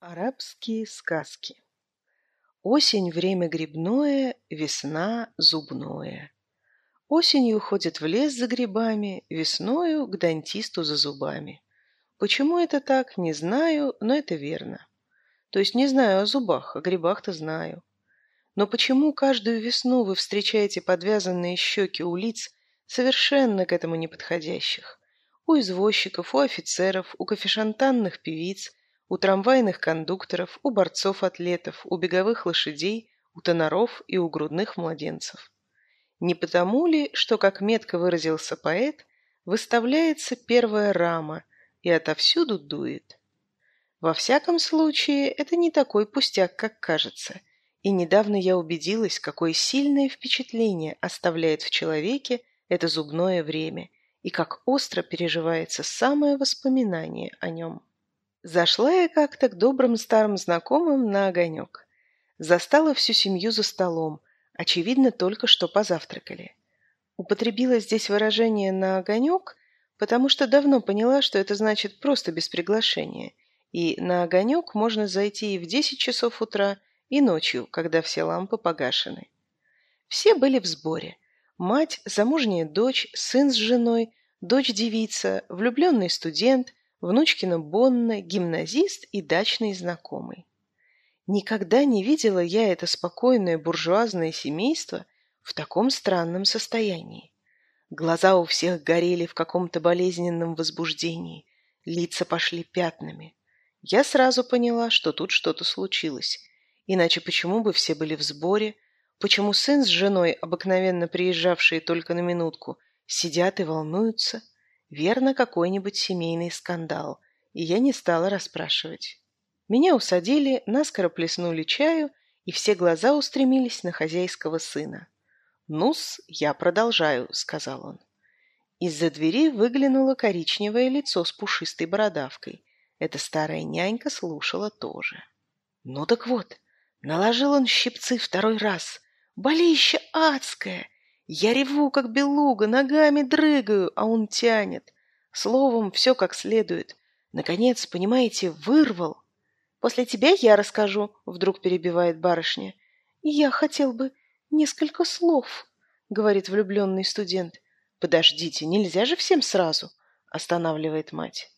Арабские сказки Осень – время грибное, весна – зубное. Осенью ходят в лес за грибами, весною – к дантисту за зубами. Почему это так, не знаю, но это верно. То есть не знаю о зубах, о грибах-то знаю. Но почему каждую весну вы встречаете подвязанные щеки у лиц, совершенно к этому неподходящих? У извозчиков, у офицеров, у кофешантанных певиц – у трамвайных кондукторов, у борцов-атлетов, у беговых лошадей, у тоноров и у грудных младенцев. Не потому ли, что, как метко выразился поэт, выставляется первая рама и отовсюду дует? Во всяком случае, это не такой пустяк, как кажется, и недавно я убедилась, какое сильное впечатление оставляет в человеке это зубное время и как остро переживается самое воспоминание о нем. Зашла я как-то к добрым старым знакомым на огонек. Застала всю семью за столом, очевидно, только что позавтракали. Употребила здесь выражение «на огонек», потому что давно поняла, что это значит просто без приглашения, и на огонек можно зайти и в 10 часов утра, и ночью, когда все лампы погашены. Все были в сборе. Мать, замужняя дочь, сын с женой, дочь-девица, влюбленный студент, внучкина Бонна, гимназист и дачный знакомый. Никогда не видела я это спокойное буржуазное семейство в таком странном состоянии. Глаза у всех горели в каком-то болезненном возбуждении, лица пошли пятнами. Я сразу поняла, что тут что-то случилось. Иначе почему бы все были в сборе? Почему сын с женой, обыкновенно приезжавшие только на минутку, сидят и волнуются? Верно, какой-нибудь семейный скандал, и я не стала расспрашивать. Меня усадили, наскоро плеснули чаю, и все глаза устремились на хозяйского сына. «Ну-с, я продолжаю», — сказал он. Из-за двери выглянуло коричневое лицо с пушистой бородавкой. Эта старая нянька слушала тоже. «Ну так вот, наложил он щипцы второй раз. Болище адское! Я реву, как белуга, ногами дрыгаю, а он тянет. Словом, все как следует. Наконец, понимаете, вырвал. После тебя я расскажу, вдруг перебивает барышня. Я хотел бы несколько слов, говорит влюбленный студент. Подождите, нельзя же всем сразу, останавливает мать.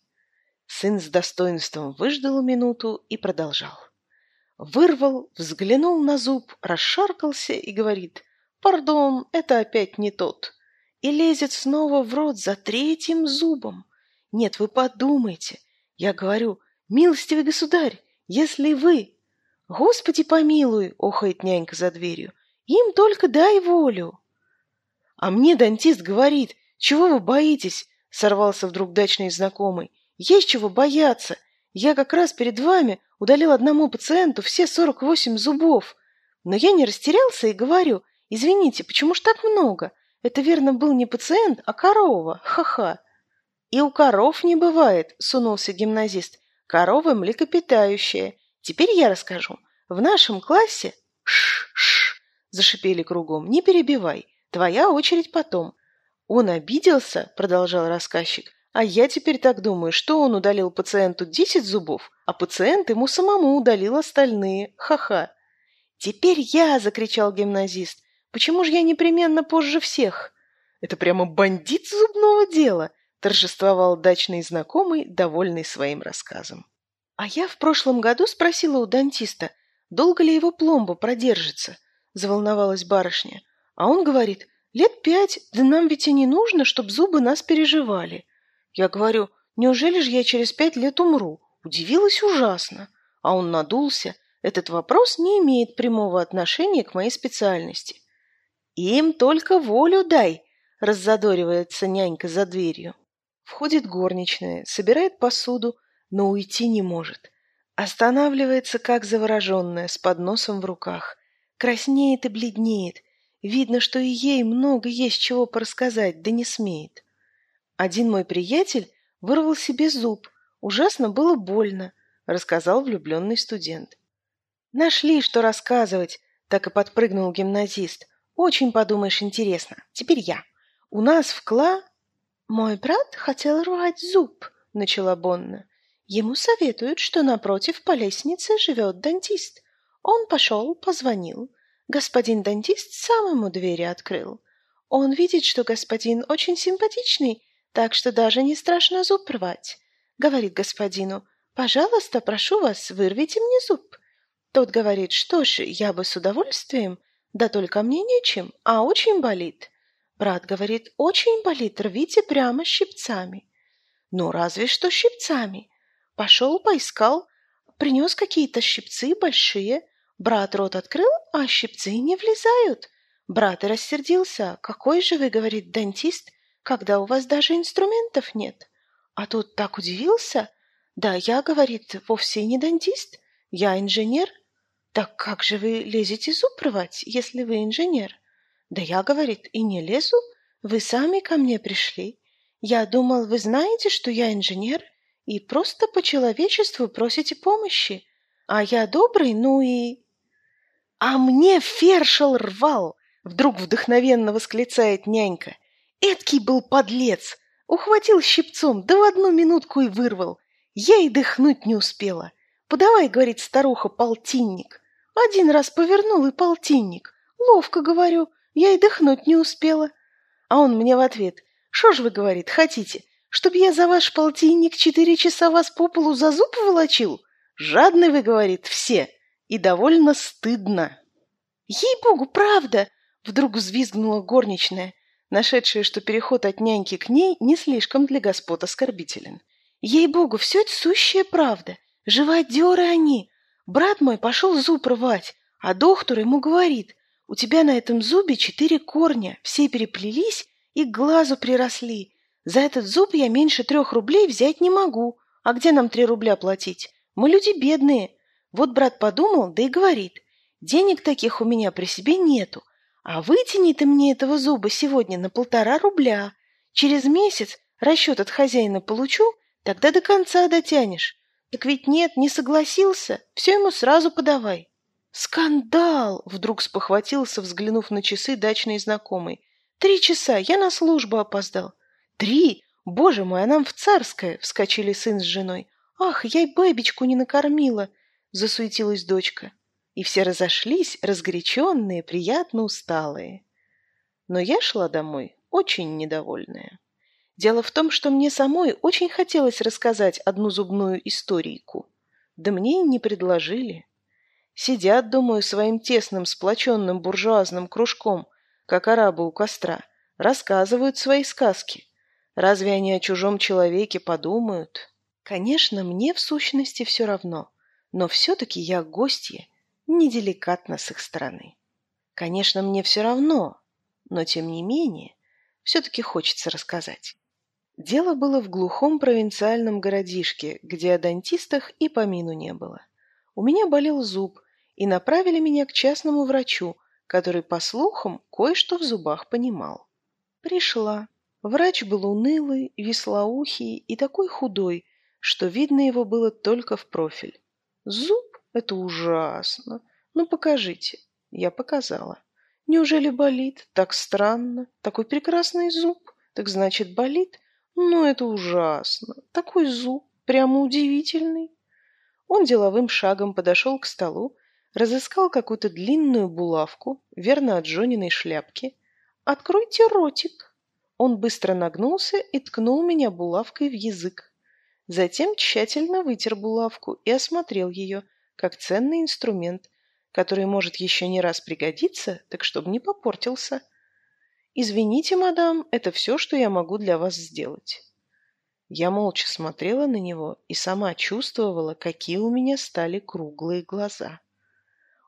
Сын с достоинством выждал минуту и продолжал. Вырвал, взглянул на зуб, расшаркался и говорит Пардон, это опять не тот. И лезет снова в рот за третьим зубом. Нет, вы подумайте. Я говорю, милостивый государь, если вы... Господи помилуй, охает нянька за дверью. Им только дай волю. А мне дантист говорит, чего вы боитесь? Сорвался вдруг дачный знакомый. Есть чего бояться. Я как раз перед вами удалил одному пациенту все сорок восемь зубов. Но я не растерялся и говорю, Извините, почему ж так много? Это верно был не пациент, а корова. Ха-ха. И у коров не бывает, сунулся гимназист. Коровы млекопитающие. Теперь я расскажу. В нашем классе... Ш-ш, зашипели кругом. Не перебивай. Твоя очередь потом. Он обиделся, продолжал рассказчик. А я теперь так думаю, что он удалил пациенту десять зубов, а пациент ему самому удалил остальные. Ха-ха. «Теперь я!» – закричал гимназист. Почему же я непременно позже всех? Это прямо бандит зубного дела, торжествовал дачный знакомый, довольный своим рассказом. А я в прошлом году спросила у дантиста, долго ли его пломба продержится, заволновалась барышня. А он говорит, лет пять, да нам ведь и не нужно, чтобы зубы нас переживали. Я говорю, неужели же я через пять лет умру? Удивилась ужасно. А он надулся. Этот вопрос не имеет прямого отношения к моей специальности. «Им только волю дай!» – раззадоривается нянька за дверью. Входит горничная, собирает посуду, но уйти не может. Останавливается, как завороженная, с подносом в руках. Краснеет и бледнеет. Видно, что и ей много есть чего порассказать, да не смеет. Один мой приятель вырвал себе зуб. Ужасно было больно, рассказал влюбленный студент. Нашли, что рассказывать, так и подпрыгнул гимназист. Очень, подумаешь, интересно. Теперь я. У нас в Кла... Мой брат хотел рвать зуб, начала Бонна. Ему советуют, что напротив по лестнице живет дантист. Он пошел, позвонил. Господин дантист сам ему двери открыл. Он видит, что господин очень симпатичный, так что даже не страшно зуб рвать. Говорит господину, «Пожалуйста, прошу вас, вырвите мне зуб». Тот говорит, что ж, я бы с удовольствием, да только мне нечем, а очень болит. Брат говорит, очень болит, рвите прямо щипцами. Ну, разве что щипцами. Пошел, поискал, принес какие-то щипцы большие. Брат рот открыл, а щипцы не влезают. Брат и рассердился. Какой же вы, говорит дантист, когда у вас даже инструментов нет? А тут так удивился. Да, я, говорит, вовсе не дантист, я инженер. Так как же вы лезете зуб рвать, если вы инженер? Да я, говорит, и не лезу. Вы сами ко мне пришли. Я думал, вы знаете, что я инженер, и просто по человечеству просите помощи. А я добрый, ну и... А мне фершел рвал, вдруг вдохновенно восклицает нянька. Эдкий был подлец. Ухватил щипцом, да в одну минутку и вырвал. Я и дыхнуть не успела. Подавай, говорит старуха, полтинник. Один раз повернул и полтинник. Ловко, говорю, я и дыхнуть не успела. А он мне в ответ, что ж вы, говорит, хотите, чтоб я за ваш полтинник четыре часа вас по полу за зуб волочил? Жадны вы, говорит, все, и довольно стыдно. Ей-богу, правда! Вдруг взвизгнула горничная, нашедшая, что переход от няньки к ней не слишком для господ оскорбителен. Ей-богу, все это сущая правда. Живодеры они, Брат мой пошел зуб рвать, а доктор ему говорит, у тебя на этом зубе четыре корня, все переплелись и к глазу приросли. За этот зуб я меньше трех рублей взять не могу. А где нам три рубля платить? Мы люди бедные. Вот брат подумал, да и говорит, денег таких у меня при себе нету. А вытяни ты мне этого зуба сегодня на полтора рубля. Через месяц расчет от хозяина получу, тогда до конца дотянешь. Так ведь нет, не согласился. Все ему сразу подавай. Скандал! Вдруг спохватился, взглянув на часы дачный знакомый. Три часа, я на службу опоздал. Три? Боже мой, а нам в царское! Вскочили сын с женой. Ах, я и бэбичку не накормила! Засуетилась дочка. И все разошлись, разгоряченные, приятно усталые. Но я шла домой, очень недовольная. Дело в том, что мне самой очень хотелось рассказать одну зубную историйку. Да мне и не предложили. Сидят, думаю, своим тесным сплоченным буржуазным кружком, как арабы у костра, рассказывают свои сказки. Разве они о чужом человеке подумают? Конечно, мне в сущности все равно, но все-таки я гостья, неделикатно с их стороны. Конечно, мне все равно, но тем не менее, все-таки хочется рассказать. Дело было в глухом провинциальном городишке, где о дантистах и помину не было. У меня болел зуб, и направили меня к частному врачу, который, по слухам, кое-что в зубах понимал. Пришла. Врач был унылый, веслоухий и такой худой, что видно его было только в профиль. Зуб — это ужасно. Ну, покажите. Я показала. Неужели болит? Так странно. Такой прекрасный зуб. Так значит, болит? Ну, это ужасно. Такой зуб, прямо удивительный. Он деловым шагом подошел к столу, разыскал какую-то длинную булавку, верно от Жониной шляпки. «Откройте ротик!» Он быстро нагнулся и ткнул меня булавкой в язык. Затем тщательно вытер булавку и осмотрел ее, как ценный инструмент, который может еще не раз пригодиться, так чтобы не попортился. «Извините, мадам, это все, что я могу для вас сделать». Я молча смотрела на него и сама чувствовала, какие у меня стали круглые глаза.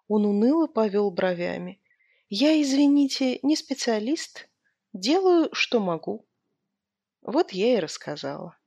Он уныло повел бровями. «Я, извините, не специалист. Делаю, что могу». Вот я и рассказала.